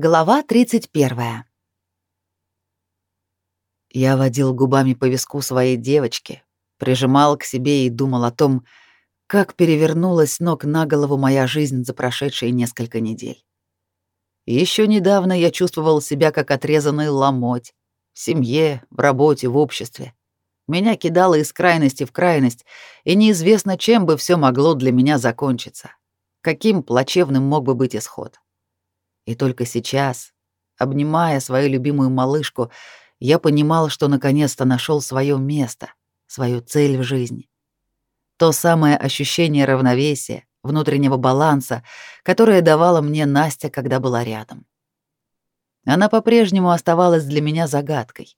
Глава 31. Я водил губами по виску своей девочки, прижимал к себе и думал о том, как перевернулась ног на голову моя жизнь за прошедшие несколько недель. Еще недавно я чувствовал себя как отрезанный ломоть в семье, в работе, в обществе. Меня кидало из крайности в крайность, и неизвестно, чем бы все могло для меня закончиться. Каким плачевным мог бы быть исход. И только сейчас, обнимая свою любимую малышку, я понимал, что наконец-то нашел свое место, свою цель в жизни. То самое ощущение равновесия, внутреннего баланса, которое давала мне Настя, когда была рядом. Она по-прежнему оставалась для меня загадкой.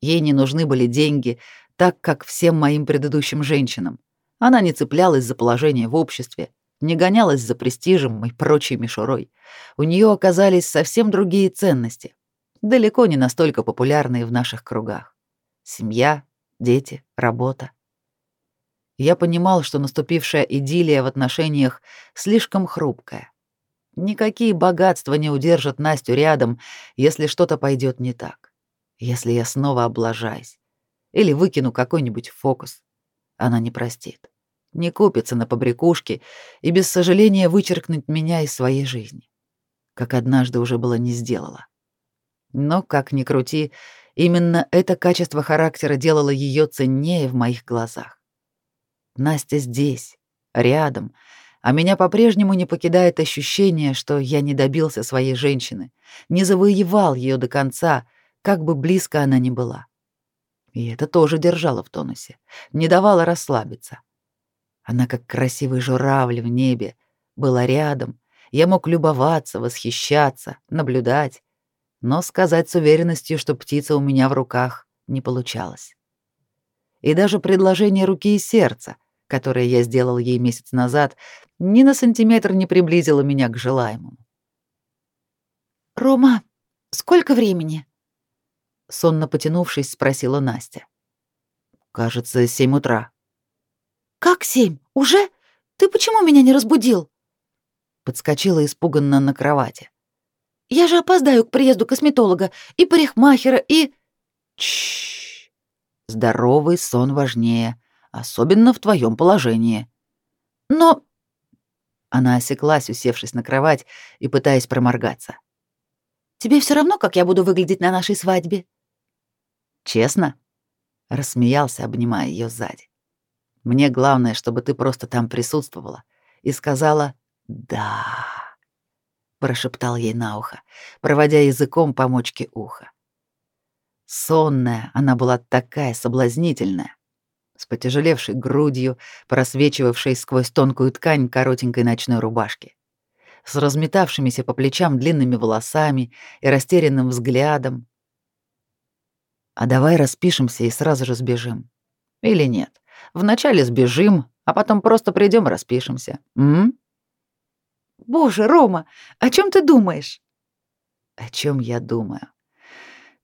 Ей не нужны были деньги, так как всем моим предыдущим женщинам. Она не цеплялась за положение в обществе, не гонялась за престижем и прочей мишурой. У нее оказались совсем другие ценности, далеко не настолько популярные в наших кругах. Семья, дети, работа. Я понимал, что наступившая идиллия в отношениях слишком хрупкая. Никакие богатства не удержат Настю рядом, если что-то пойдет не так. Если я снова облажаюсь или выкину какой-нибудь фокус, она не простит не купится на побрякушки и без сожаления вычеркнуть меня из своей жизни, как однажды уже было не сделала. Но, как ни крути, именно это качество характера делало ее ценнее в моих глазах. Настя здесь, рядом, а меня по-прежнему не покидает ощущение, что я не добился своей женщины, не завоевал ее до конца, как бы близко она ни была. И это тоже держало в тонусе, не давало расслабиться. Она, как красивый журавль в небе, была рядом. Я мог любоваться, восхищаться, наблюдать. Но сказать с уверенностью, что птица у меня в руках, не получалось. И даже предложение руки и сердца, которое я сделал ей месяц назад, ни на сантиметр не приблизило меня к желаемому. «Рома, сколько времени?» Сонно потянувшись, спросила Настя. «Кажется, семь утра». «Как семь? Уже? Ты почему меня не разбудил?» Подскочила испуганно на кровати. «Я же опоздаю к приезду косметолога и парикмахера, и...» Чш. Здоровый сон важнее, особенно в твоем положении. Но... Она осеклась, усевшись на кровать и пытаясь проморгаться. «Тебе все равно, как я буду выглядеть на нашей свадьбе?» «Честно?» — рассмеялся, обнимая ее сзади. Мне главное, чтобы ты просто там присутствовала и сказала «да», — прошептал ей на ухо, проводя языком по мочке уха. Сонная, она была такая соблазнительная, с потяжелевшей грудью, просвечивавшей сквозь тонкую ткань коротенькой ночной рубашки, с разметавшимися по плечам длинными волосами и растерянным взглядом. «А давай распишемся и сразу же сбежим. Или нет?» Вначале сбежим, а потом просто придем и распишемся. М? Боже, Рома, о чем ты думаешь? О чем я думаю?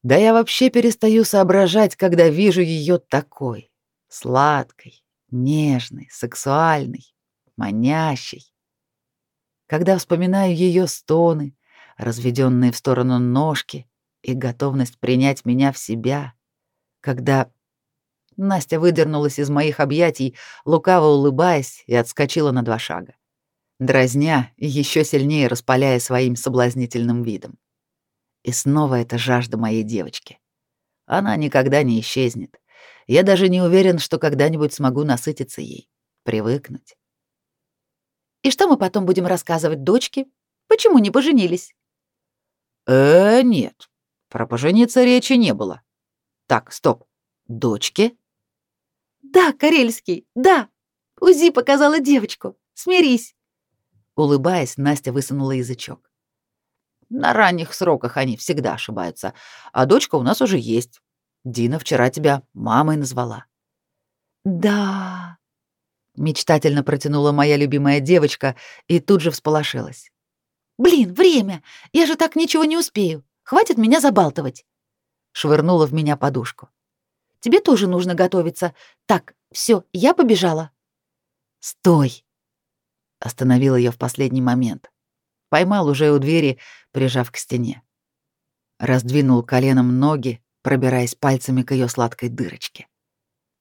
Да я вообще перестаю соображать, когда вижу ее такой, сладкой, нежной, сексуальной, манящей. Когда вспоминаю ее стоны, разведенные в сторону ножки и готовность принять меня в себя, когда Настя выдернулась из моих объятий, лукаво улыбаясь, и отскочила на два шага, дразня и еще сильнее распаляя своим соблазнительным видом. И снова эта жажда моей девочки. Она никогда не исчезнет. Я даже не уверен, что когда-нибудь смогу насытиться ей, привыкнуть. И что мы потом будем рассказывать дочке? Почему не поженились? Э, нет. Про пожениться речи не было. Так, стоп. Дочке? «Да, Карельский, да! УЗИ показала девочку. Смирись!» Улыбаясь, Настя высунула язычок. «На ранних сроках они всегда ошибаются, а дочка у нас уже есть. Дина вчера тебя мамой назвала». «Да...» — мечтательно протянула моя любимая девочка и тут же всполошилась. «Блин, время! Я же так ничего не успею. Хватит меня забалтывать!» Швырнула в меня подушку. Тебе тоже нужно готовиться. Так, все, я побежала. Стой. Остановил ее в последний момент. поймал уже у двери, прижав к стене. Раздвинул коленом ноги, пробираясь пальцами к ее сладкой дырочке.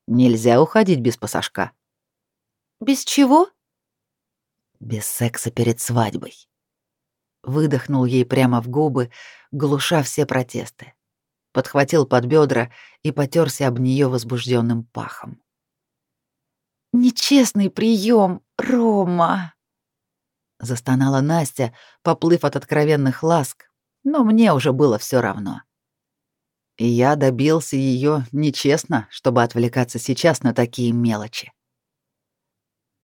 Нельзя уходить без пассажка. Без чего? Без секса перед свадьбой. Выдохнул ей прямо в губы, глуша все протесты. Подхватил под бедра и потерся об нее возбужденным пахом. Нечестный прием, Рома! Застонала Настя, поплыв от откровенных ласк, но мне уже было все равно. И я добился ее нечестно, чтобы отвлекаться сейчас на такие мелочи.